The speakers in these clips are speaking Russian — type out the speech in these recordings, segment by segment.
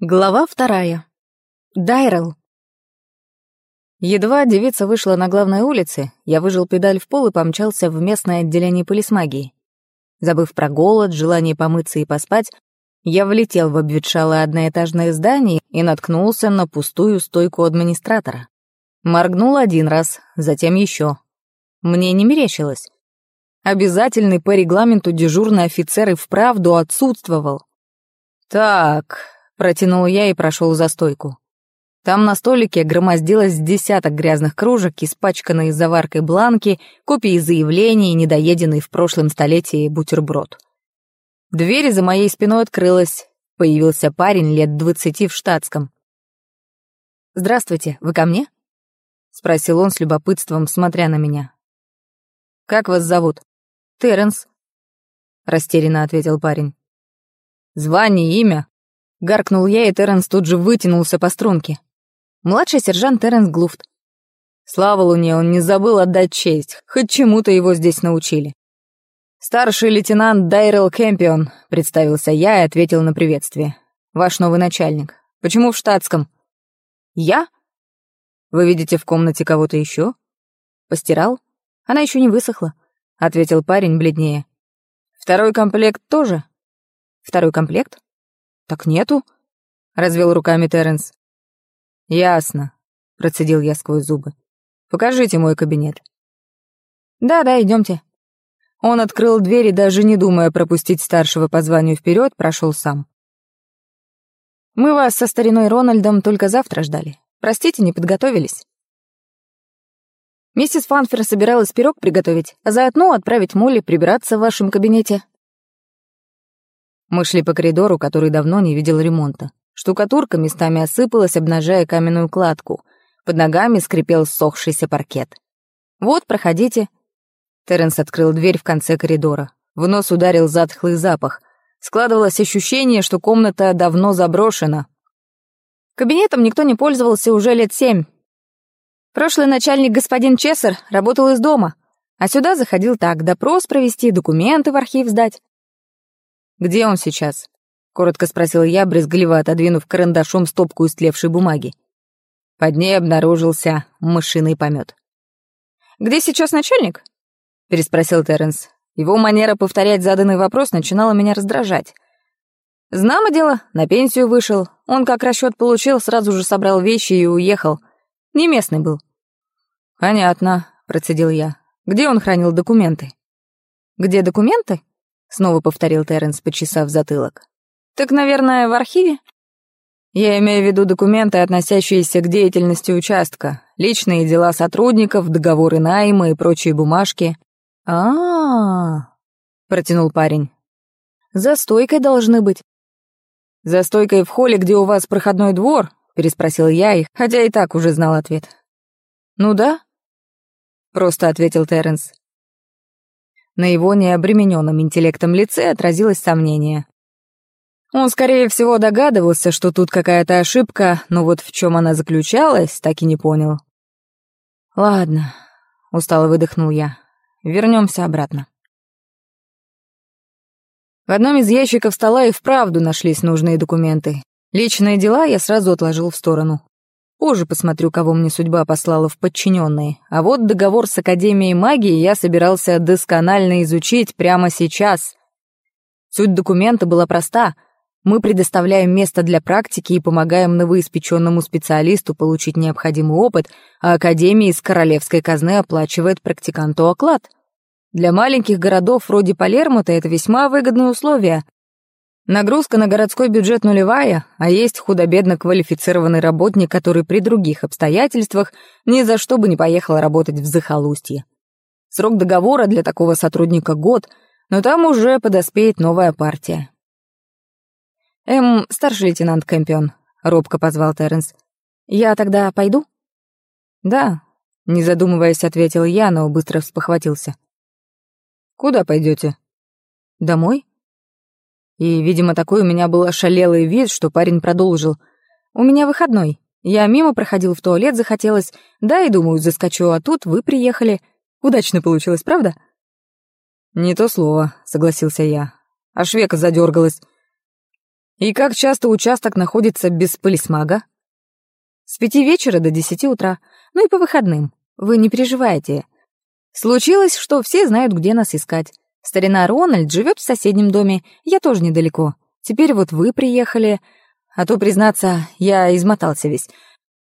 Глава вторая. Дайрел. Едва девица вышла на главной улице, я выжил педаль в пол и помчался в местное отделение полисмагии. Забыв про голод, желание помыться и поспать, я влетел в обветшалое одноэтажное здание и наткнулся на пустую стойку администратора. Моргнул один раз, затем еще. Мне не мерещилось. Обязательный по регламенту дежурный офицер и вправду отсутствовал. «Так», Протянул я и прошел за стойку. Там на столике громоздилось десяток грязных кружек, испачканные заваркой бланки, копии заявлений, недоеденный в прошлом столетии бутерброд. Дверь за моей спиной открылась. Появился парень лет двадцати в штатском. «Здравствуйте, вы ко мне?» — спросил он с любопытством, смотря на меня. «Как вас зовут?» «Терренс», — растерянно ответил парень. «Звание, имя?» Гаркнул я, и Терренс тут же вытянулся по струнке. Младший сержант Терренс Глуфт. Слава Луне, он не забыл отдать честь, хоть чему-то его здесь научили. «Старший лейтенант Дайрел Кэмпион», — представился я и ответил на приветствие. «Ваш новый начальник. Почему в штатском?» «Я?» «Вы видите в комнате кого-то еще?» «Постирал? Она еще не высохла», — ответил парень бледнее. «Второй комплект тоже?» «Второй комплект?» «Так нету?» — развел руками Терренс. «Ясно», — процедил я сквозь зубы. «Покажите мой кабинет». «Да-да, идемте». Он открыл дверь и, даже не думая пропустить старшего по званию вперед, прошел сам. «Мы вас со стариной Рональдом только завтра ждали. Простите, не подготовились». Миссис Фанфер собиралась пирог приготовить, а заодно отправить Молли прибираться в вашем кабинете. Мы шли по коридору, который давно не видел ремонта. Штукатурка местами осыпалась, обнажая каменную кладку. Под ногами скрипел сохшийся паркет. «Вот, проходите». Терренс открыл дверь в конце коридора. В нос ударил затхлый запах. Складывалось ощущение, что комната давно заброшена. Кабинетом никто не пользовался уже лет семь. Прошлый начальник господин Чессер, работал из дома, а сюда заходил так, допрос провести, документы в архив сдать. «Где он сейчас?» — коротко спросил я, брезгливо отодвинув карандашом стопку истлевшей бумаги. Под ней обнаружился мышиный помет. «Где сейчас начальник?» — переспросил Терренс. Его манера повторять заданный вопрос начинала меня раздражать. Знамо дело, на пенсию вышел. Он как расчет получил, сразу же собрал вещи и уехал. Не местный был. «Понятно», — процедил я. «Где он хранил документы?» «Где документы?» Снова повторил Терренс, почесав затылок. «Так, наверное, в архиве?» «Я имею в виду документы, относящиеся к деятельности участка, личные дела сотрудников, договоры найма и прочие бумажки». «А-а-а!» протянул парень. «За стойкой должны быть». «За стойкой в холле, где у вас проходной двор?» переспросил я их, хотя и так уже знал ответ. «Ну да», — просто ответил Терренс. На его необремененном интеллектом лице отразилось сомнение. Он, скорее всего, догадывался, что тут какая-то ошибка, но вот в чем она заключалась, так и не понял. «Ладно», — устало выдохнул я, — «вернемся обратно». В одном из ящиков стола и вправду нашлись нужные документы. Личные дела я сразу отложил в сторону. Позже посмотрю, кого мне судьба послала в подчиненные. А вот договор с Академией магии я собирался досконально изучить прямо сейчас. Суть документа была проста. Мы предоставляем место для практики и помогаем новоиспеченному специалисту получить необходимый опыт, а Академия из королевской казны оплачивает практиканту оклад. Для маленьких городов вроде Палермута это весьма выгодные условия — Нагрузка на городской бюджет нулевая, а есть худо-бедно квалифицированный работник, который при других обстоятельствах ни за что бы не поехал работать в захолустье. Срок договора для такого сотрудника год, но там уже подоспеет новая партия. «Эм, старший лейтенант Кэмпион», — робко позвал Терренс. «Я тогда пойду?» «Да», — не задумываясь, ответил я, но быстро вспохватился. «Куда пойдете? «Домой?» И, видимо, такой у меня был ошалелый вид, что парень продолжил. «У меня выходной. Я мимо проходил в туалет, захотелось. Да, и думаю, заскочу, а тут вы приехали. Удачно получилось, правда?» «Не то слово», — согласился я. Аж века задергалась. «И как часто участок находится без пылесмага? «С пяти вечера до десяти утра. Ну и по выходным. Вы не переживайте. Случилось, что все знают, где нас искать. Старина Рональд живет в соседнем доме, я тоже недалеко. Теперь вот вы приехали. А то, признаться, я измотался весь.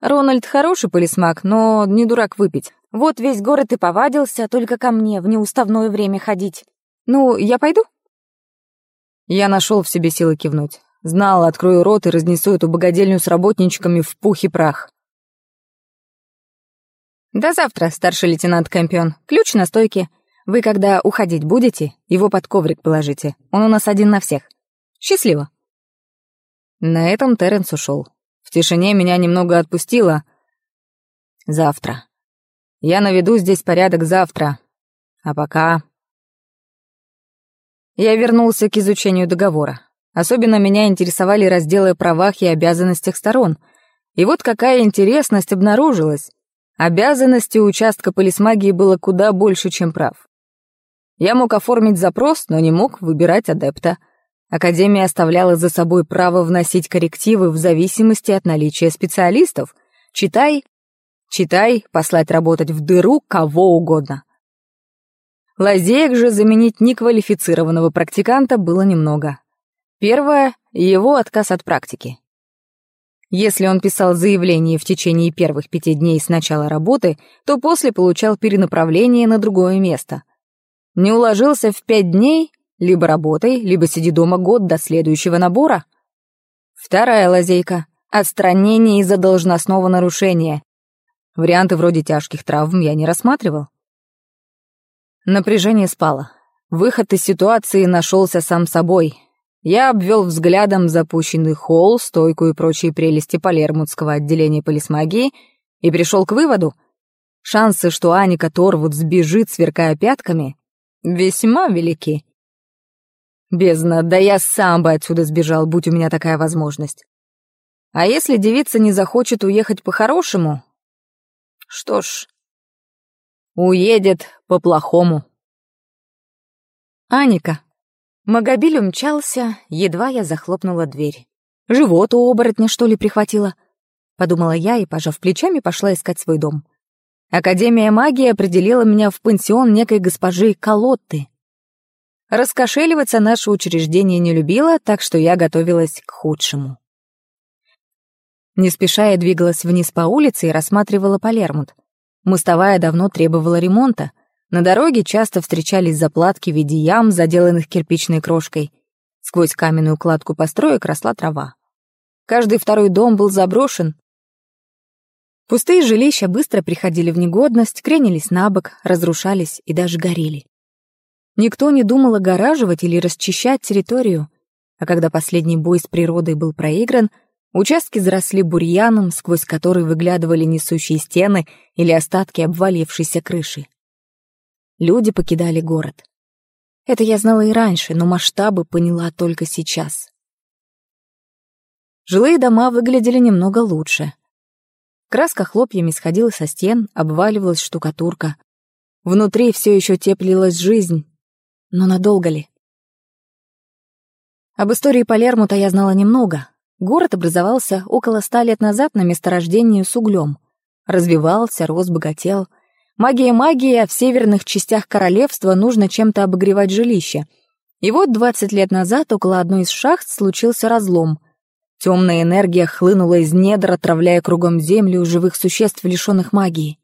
Рональд хороший полисмак, но не дурак выпить. Вот весь город и повадился только ко мне в неуставное время ходить. Ну, я пойду?» Я нашел в себе силы кивнуть. Знал, открою рот и разнесу эту богадельню с работничками в пух и прах. «До завтра, старший лейтенант Кэмпион. Ключ на стойке. Вы когда уходить будете, его под коврик положите. Он у нас один на всех. Счастливо. На этом Терренс ушел. В тишине меня немного отпустило. Завтра. Я наведу здесь порядок завтра. А пока... Я вернулся к изучению договора. Особенно меня интересовали разделы о правах и обязанностях сторон. И вот какая интересность обнаружилась. Обязанностей участка полисмагии было куда больше, чем прав. Я мог оформить запрос, но не мог выбирать адепта. Академия оставляла за собой право вносить коррективы в зависимости от наличия специалистов. Читай, читай, послать работать в дыру кого угодно. Лазеек же заменить неквалифицированного практиканта было немного. Первое — его отказ от практики. Если он писал заявление в течение первых пяти дней с начала работы, то после получал перенаправление на другое место — не уложился в пять дней? Либо работай, либо сиди дома год до следующего набора. Вторая лазейка. Отстранение из-за должностного нарушения. Варианты вроде тяжких травм я не рассматривал. Напряжение спало. Выход из ситуации нашелся сам собой. Я обвел взглядом запущенный холл, стойку и прочие прелести Палермутского отделения полисмагии и пришел к выводу — Шансы, что Аника Торвуд сбежит, сверкая пятками, «Весьма велики». «Бездна, да я сам бы отсюда сбежал, будь у меня такая возможность. А если девица не захочет уехать по-хорошему? Что ж, уедет по-плохому». «Аника». Магобиль умчался, едва я захлопнула дверь. «Живот у оборотня, что ли, прихватило?» — подумала я и, пожав плечами, пошла искать свой дом. Академия магии определила меня в пансион некой госпожи Колотты. Раскошеливаться наше учреждение не любило, так что я готовилась к худшему. Не спеша я двигалась вниз по улице и рассматривала Палермут. Мостовая давно требовала ремонта. На дороге часто встречались заплатки в виде ям, заделанных кирпичной крошкой. Сквозь каменную кладку построек росла трава. Каждый второй дом был заброшен, Пустые жилища быстро приходили в негодность, кренились на бок, разрушались и даже горели. Никто не думал огораживать или расчищать территорию, а когда последний бой с природой был проигран, участки заросли бурьяном, сквозь который выглядывали несущие стены или остатки обвалившейся крыши. Люди покидали город. Это я знала и раньше, но масштабы поняла только сейчас. Жилые дома выглядели немного лучше — Краска хлопьями сходила со стен, обваливалась штукатурка. Внутри все еще теплилась жизнь. Но надолго ли? Об истории Палермута я знала немного. Город образовался около ста лет назад на месторождении с углем. Развивался, рос, богател. Магия магии, а в северных частях королевства нужно чем-то обогревать жилище. И вот двадцать лет назад около одной из шахт случился разлом — Темная энергия хлынула из недр, отравляя кругом землю живых существ, лишенных магии.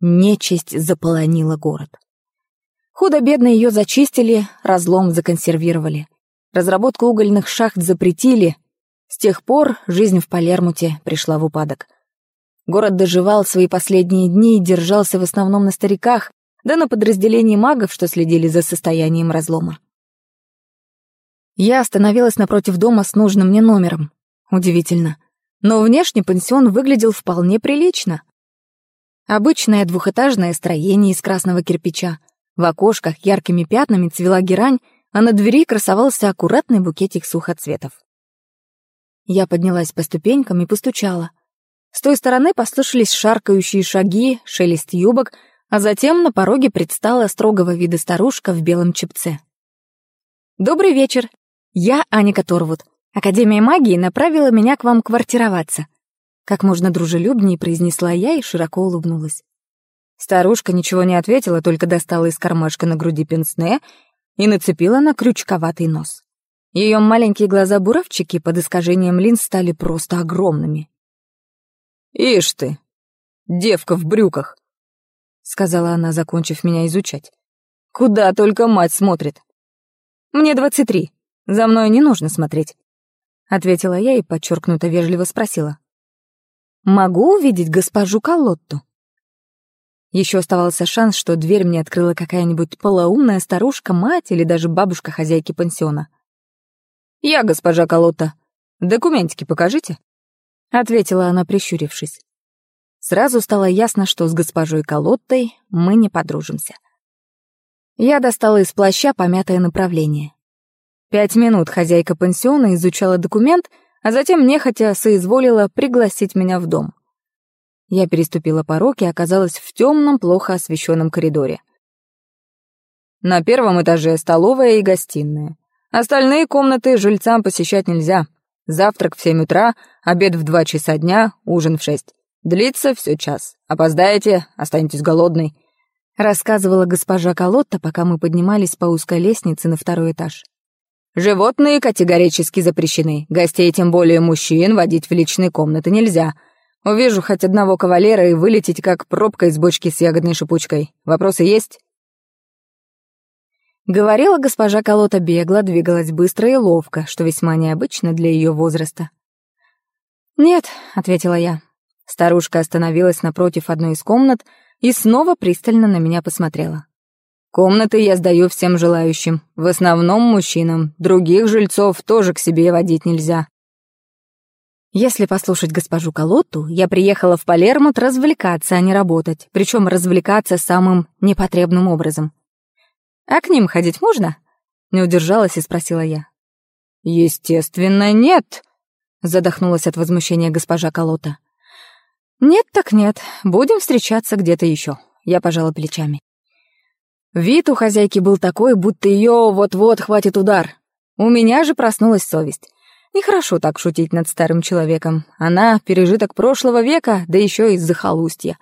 Нечисть заполонила город. Худо-бедно ее зачистили, разлом законсервировали. Разработку угольных шахт запретили. С тех пор жизнь в Палермуте пришла в упадок. Город доживал свои последние дни и держался в основном на стариках, да на подразделении магов, что следили за состоянием разлома. Я остановилась напротив дома с нужным мне номером. Удивительно. Но внешне пансион выглядел вполне прилично. Обычное двухэтажное строение из красного кирпича. В окошках яркими пятнами цвела герань, а на двери красовался аккуратный букетик сухоцветов. Я поднялась по ступенькам и постучала. С той стороны послышались шаркающие шаги, шелест юбок, а затем на пороге предстала строгого вида старушка в белом чепце. «Добрый вечер. Я Аня Которвуд. Академия магии направила меня к вам квартироваться. Как можно дружелюбнее произнесла я и широко улыбнулась. Старушка ничего не ответила, только достала из кармашка на груди пенсне и нацепила на крючковатый нос. Ее маленькие глаза-буравчики под искажением линз стали просто огромными. «Ишь ты, девка в брюках!» — сказала она, закончив меня изучать. «Куда только мать смотрит!» «Мне двадцать три», «За мной не нужно смотреть», — ответила я и подчеркнуто вежливо спросила. «Могу увидеть госпожу Колотту?» Еще оставался шанс, что дверь мне открыла какая-нибудь полоумная старушка, мать или даже бабушка хозяйки пансиона. «Я госпожа Колотта. Документики покажите?» — ответила она, прищурившись. Сразу стало ясно, что с госпожой Колоттой мы не подружимся. Я достала из плаща помятое направление. Пять минут хозяйка пансиона изучала документ, а затем нехотя соизволила пригласить меня в дом. Я переступила порог и оказалась в темном, плохо освещенном коридоре. На первом этаже столовая и гостиная. Остальные комнаты жильцам посещать нельзя. Завтрак в семь утра, обед в два часа дня, ужин в шесть. Длится все час. Опоздаете, останетесь голодной. Рассказывала госпожа Колотта, пока мы поднимались по узкой лестнице на второй этаж. Животные категорически запрещены. Гостей, тем более мужчин, водить в личные комнаты нельзя. Увижу хоть одного кавалера и вылететь, как пробка из бочки с ягодной шипучкой. Вопросы есть?» Говорила госпожа Колота бегла, двигалась быстро и ловко, что весьма необычно для ее возраста. «Нет», — ответила я. Старушка остановилась напротив одной из комнат и снова пристально на меня посмотрела. Комнаты я сдаю всем желающим, в основном мужчинам. Других жильцов тоже к себе водить нельзя. Если послушать госпожу Колотту, я приехала в Палермут развлекаться, а не работать. Причем развлекаться самым непотребным образом. «А к ним ходить можно?» — не удержалась и спросила я. «Естественно, нет!» — задохнулась от возмущения госпожа Колотта. «Нет так нет. Будем встречаться где-то еще», — я пожала плечами. Вид у хозяйки был такой, будто ее вот-вот хватит удар. У меня же проснулась совесть. Нехорошо так шутить над старым человеком. Она — пережиток прошлого века, да еще из захолустья.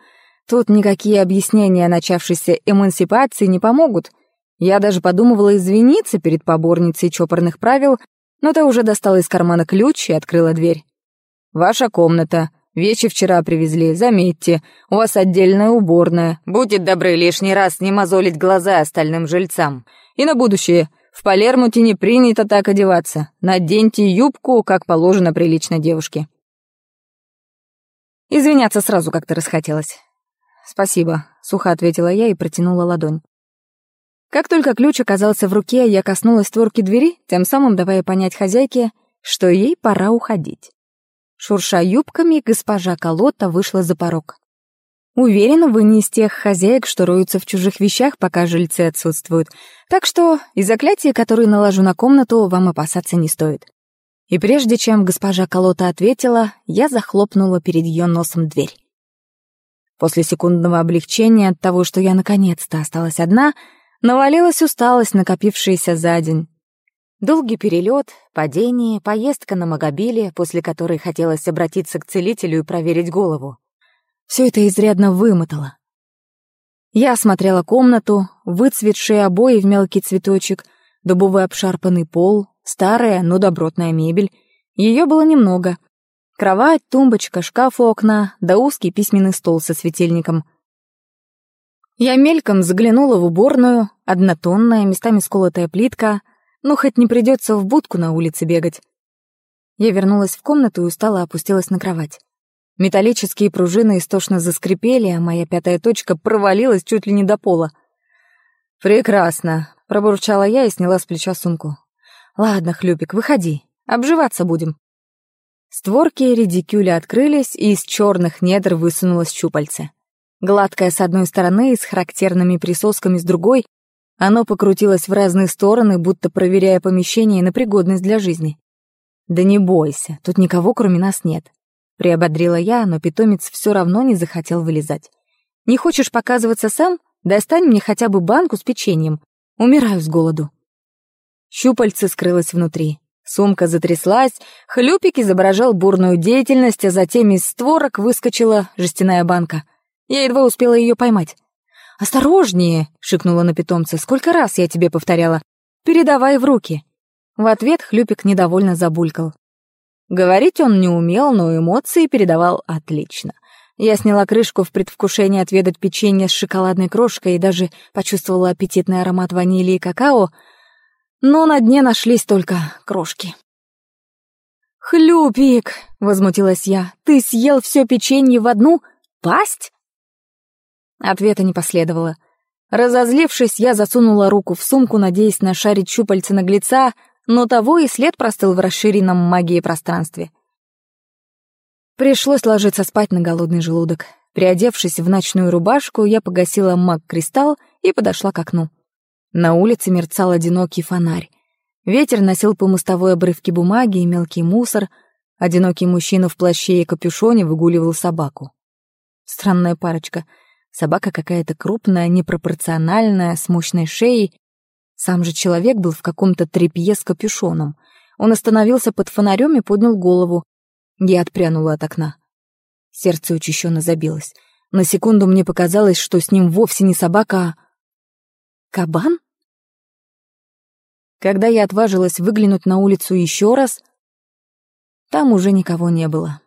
Тут никакие объяснения начавшейся эмансипации не помогут. Я даже подумывала извиниться перед поборницей чопорных правил, но ты уже достала из кармана ключ и открыла дверь. «Ваша комната», Вещи вчера привезли, заметьте, у вас отдельная уборная. Будет добры лишний раз не мозолить глаза остальным жильцам. И на будущее. В Палермуте не принято так одеваться. Наденьте юбку, как положено приличной девушке. Извиняться сразу как-то расхотелось. «Спасибо», — сухо ответила я и протянула ладонь. Как только ключ оказался в руке, я коснулась створки двери, тем самым давая понять хозяйке, что ей пора уходить. Шурша юбками, госпожа Колота вышла за порог. Уверена, вы не из тех хозяек, что роются в чужих вещах, пока жильцы отсутствуют. Так что и заклятие, которое наложу на комнату, вам опасаться не стоит. И прежде чем госпожа Колота ответила, я захлопнула перед ее носом дверь. После секундного облегчения от того, что я наконец-то осталась одна, навалилась усталость, накопившаяся за день. Долгий перелет, падение, поездка на Магобиле, после которой хотелось обратиться к целителю и проверить голову. Все это изрядно вымотало. Я осмотрела комнату, выцветшие обои в мелкий цветочек, дубовый обшарпанный пол, старая, но добротная мебель. Ее было немного. Кровать, тумбочка, шкаф у окна, да узкий письменный стол со светильником. Я мельком заглянула в уборную, однотонная, местами сколотая плитка — ну хоть не придется в будку на улице бегать. Я вернулась в комнату и устало опустилась на кровать. Металлические пружины истошно заскрипели, а моя пятая точка провалилась чуть ли не до пола. «Прекрасно», — пробурчала я и сняла с плеча сумку. «Ладно, Хлюпик, выходи. Обживаться будем». Створки редикюля открылись, и из черных недр высунулось щупальце. Гладкое с одной стороны и с характерными присосками с другой, оно покрутилось в разные стороны, будто проверяя помещение на пригодность для жизни. «Да не бойся, тут никого кроме нас нет», — приободрила я, но питомец все равно не захотел вылезать. «Не хочешь показываться сам? Достань мне хотя бы банку с печеньем. Умираю с голоду». Щупальце скрылось внутри. Сумка затряслась, хлюпик изображал бурную деятельность, а затем из створок выскочила жестяная банка. Я едва успела ее поймать. «Осторожнее!» — шикнула на питомца. «Сколько раз я тебе повторяла? Передавай в руки!» В ответ Хлюпик недовольно забулькал. Говорить он не умел, но эмоции передавал отлично. Я сняла крышку в предвкушении отведать печенье с шоколадной крошкой и даже почувствовала аппетитный аромат ванили и какао, но на дне нашлись только крошки. «Хлюпик!» — возмутилась я. «Ты съел все печенье в одну пасть?» Ответа не последовало. Разозлившись, я засунула руку в сумку, надеясь нашарить щупальца наглеца, но того и след простыл в расширенном магии пространстве. Пришлось ложиться спать на голодный желудок. Приодевшись в ночную рубашку, я погасила маг-кристалл и подошла к окну. На улице мерцал одинокий фонарь. Ветер носил по мостовой обрывки бумаги и мелкий мусор. Одинокий мужчина в плаще и капюшоне выгуливал собаку. Странная парочка — собака какая-то крупная, непропорциональная, с мощной шеей. Сам же человек был в каком-то тряпье с капюшоном. Он остановился под фонарем и поднял голову. Я отпрянула от окна. Сердце учащенно забилось. На секунду мне показалось, что с ним вовсе не собака, а... Кабан? Когда я отважилась выглянуть на улицу еще раз, там уже никого не было.